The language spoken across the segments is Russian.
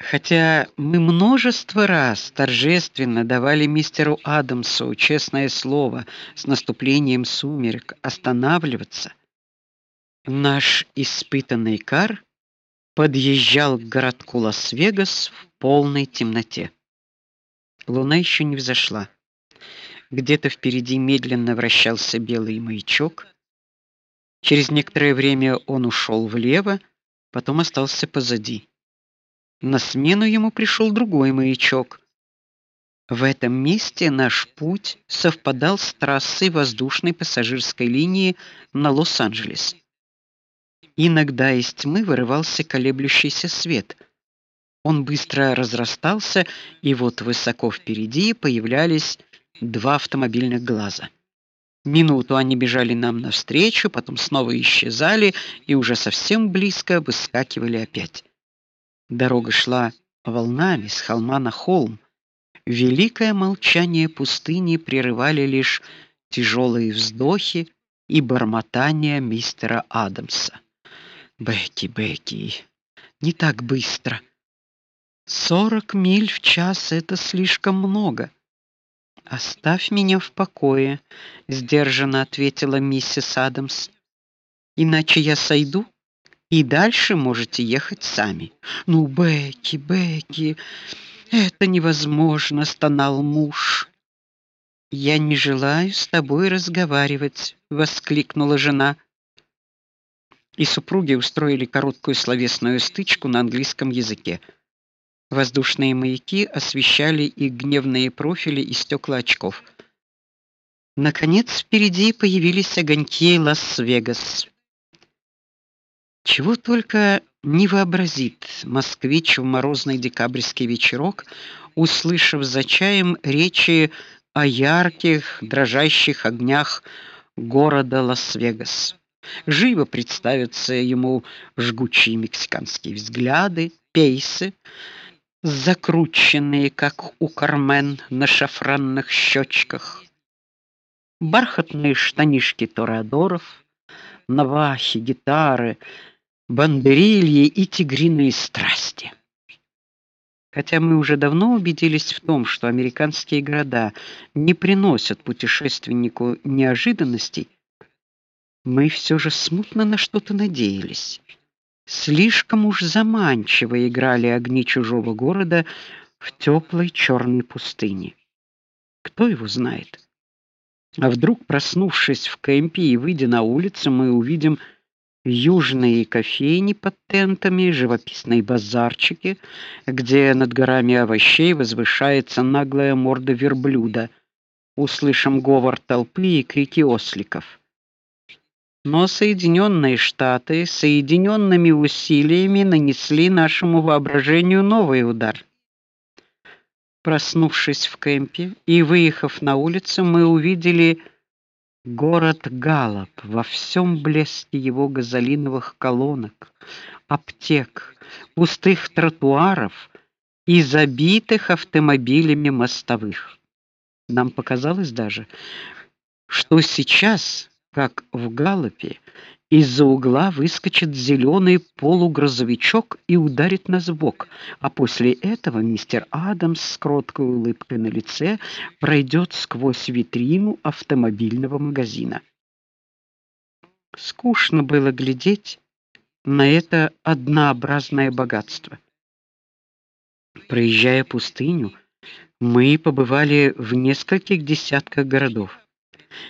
Хотя мы множество раз торжественно давали мистеру Адамсу честное слово с наступлением сумерек останавливаться, наш испытанный кар подъезжал к городку Лас-Вегас в полной темноте. Луна еще не взошла. Где-то впереди медленно вращался белый маячок. Через некоторое время он ушел влево, потом остался позади. На смену ему пришел другой маячок. В этом месте наш путь совпадал с трассой воздушной пассажирской линии на Лос-Анджелес. Иногда из тьмы вырывался колеблющийся свет. Он быстро разрастался, и вот высоко впереди появлялись два автомобильных глаза. Минуту они бежали нам навстречу, потом снова исчезали и уже совсем близко выскакивали опять. Дорога шла волнами с холма на холм. Великое молчание пустыни прерывали лишь тяжелые вздохи и бормотание мистера Адамса. Бекки, Бекки, не так быстро. Сорок миль в час это слишком много. Оставь меня в покое, сдержанно ответила миссис Адамс. Иначе я сойду и дальше можете ехать сами. Ну, Бекки, Бекки, это невозможно, стонал муж. Я не желаю с тобой разговаривать, воскликнула жена. И супруги устроили короткую словесную стычку на английском языке. Воздушные маяки освещали их гневные профили и стекла очков. Наконец, впереди появились огоньки Лас-Вегас. Чего только не вообразит москвич в морозный декабрьский вечерок, услышав за чаем речи о ярких, дрожащих огнях города Лас-Вегас. Живо представятся ему жгучие мексиканские взгляды, пейсы, закрученные, как у Кармен на шафранных щечках, бархатные штанишки торадоров, навахи, гитары, бандерильи и тигриные страсти. Хотя мы уже давно убедились в том, что американские города не приносят путешественнику неожиданностей, мы все же смутно на что-то надеялись. Слишком уж заманчиво играли огни чужого города в теплой черной пустыне. Кто его знает? А вдруг, проснувшись в кемпе и выйдя на улицу, мы увидим южные кофейни под тентами, живописные базарчики, где над горами овощей возвышается наглая морда верблюда. Услышим говор толпы и крики осликов. Но Соединенные Штаты соединенными усилиями нанесли нашему воображению новый удар. Проснувшись в кемпе и выехав на улицу, мы увидели Город Галоп во всем блеске его газолиновых колонок, аптек, пустых тротуаров и забитых автомобилями мостовых. Нам показалось даже, что сейчас, как в Галопе, из-за угла выскочит зеленый полугрозовичок и ударит нас в бок, а после этого мистер Адамс с кроткой улыбкой на лице пройдет сквозь витрину автомобильного магазина. Скучно было глядеть на это однообразное богатство. Проезжая пустыню, мы побывали в нескольких десятках городов.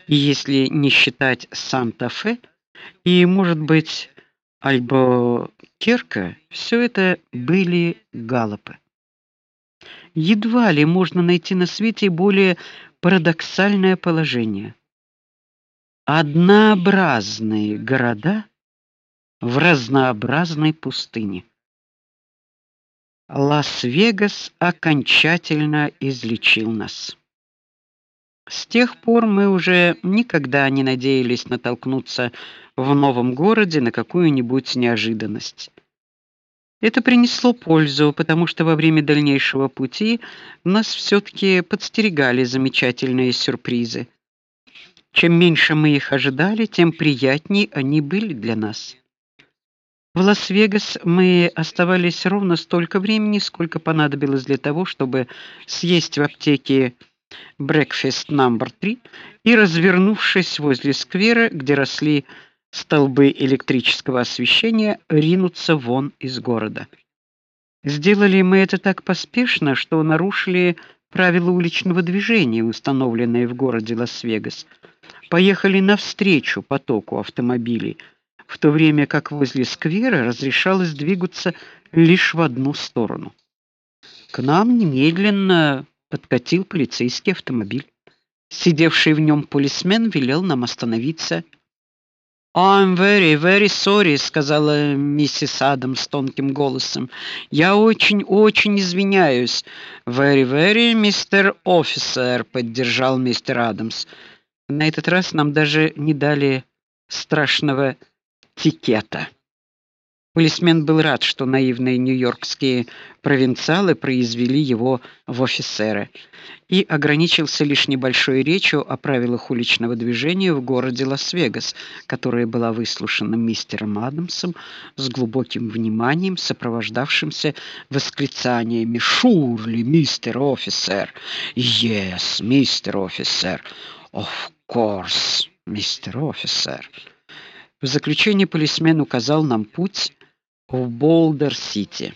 Если не считать Санта-Фе, и, может быть, Альбо-Керка все это были галопы. Едва ли можно найти на свете более парадоксальное положение. Однообразные города в разнообразной пустыне. Лас-Вегас окончательно излечил нас. С тех пор мы уже никогда не надеялись натолкнуться в новом городе на какую-нибудь неожиданность. Это принесло пользу, потому что во время дальнейшего пути нас все таки подстерегали замечательные сюрпризы. Чем меньше мы их ожидали, тем приятнее они были для нас. В Лас-Вегас мы оставались ровно столько времени, сколько понадобилось для того, чтобы съесть в аптеке Breakfast Number 3 и, развернувшись возле сквера, где росли столбы электрического освещения, ринуться вон из города. Сделали мы это так поспешно, что нарушили правила уличного движения, установленные в городе Лас-Вегас. Поехали навстречу потоку автомобилей в то время как возле сквера разрешалось двигаться лишь в одну сторону. К нам немедленно подкатил полицейский автомобиль. Сидевший в нем полисмен велел нам остановиться. "I'm very, very sorry", сказала миссис Адамс тонким голосом. "Я очень, очень извиняюсь". "Very, very, мистер офицер", поддержал мистер Адамс. На этот раз нам даже не дали страшного тикета. Полисмен был рад, что наивные нью-йоркские провинциалы произвели его в офицеры, и ограничился лишь небольшой речью о правилах уличного движения в городе Лас-Вегас, которая была выслушана мистером Адамсом с глубоким вниманием, сопровождавшимся восклицаниями: "Шурли, мистер офицер! Yes, мистер офицер! Of course, мистер офицер!" В заключение полисмен указал нам путь в Болдер-Сити.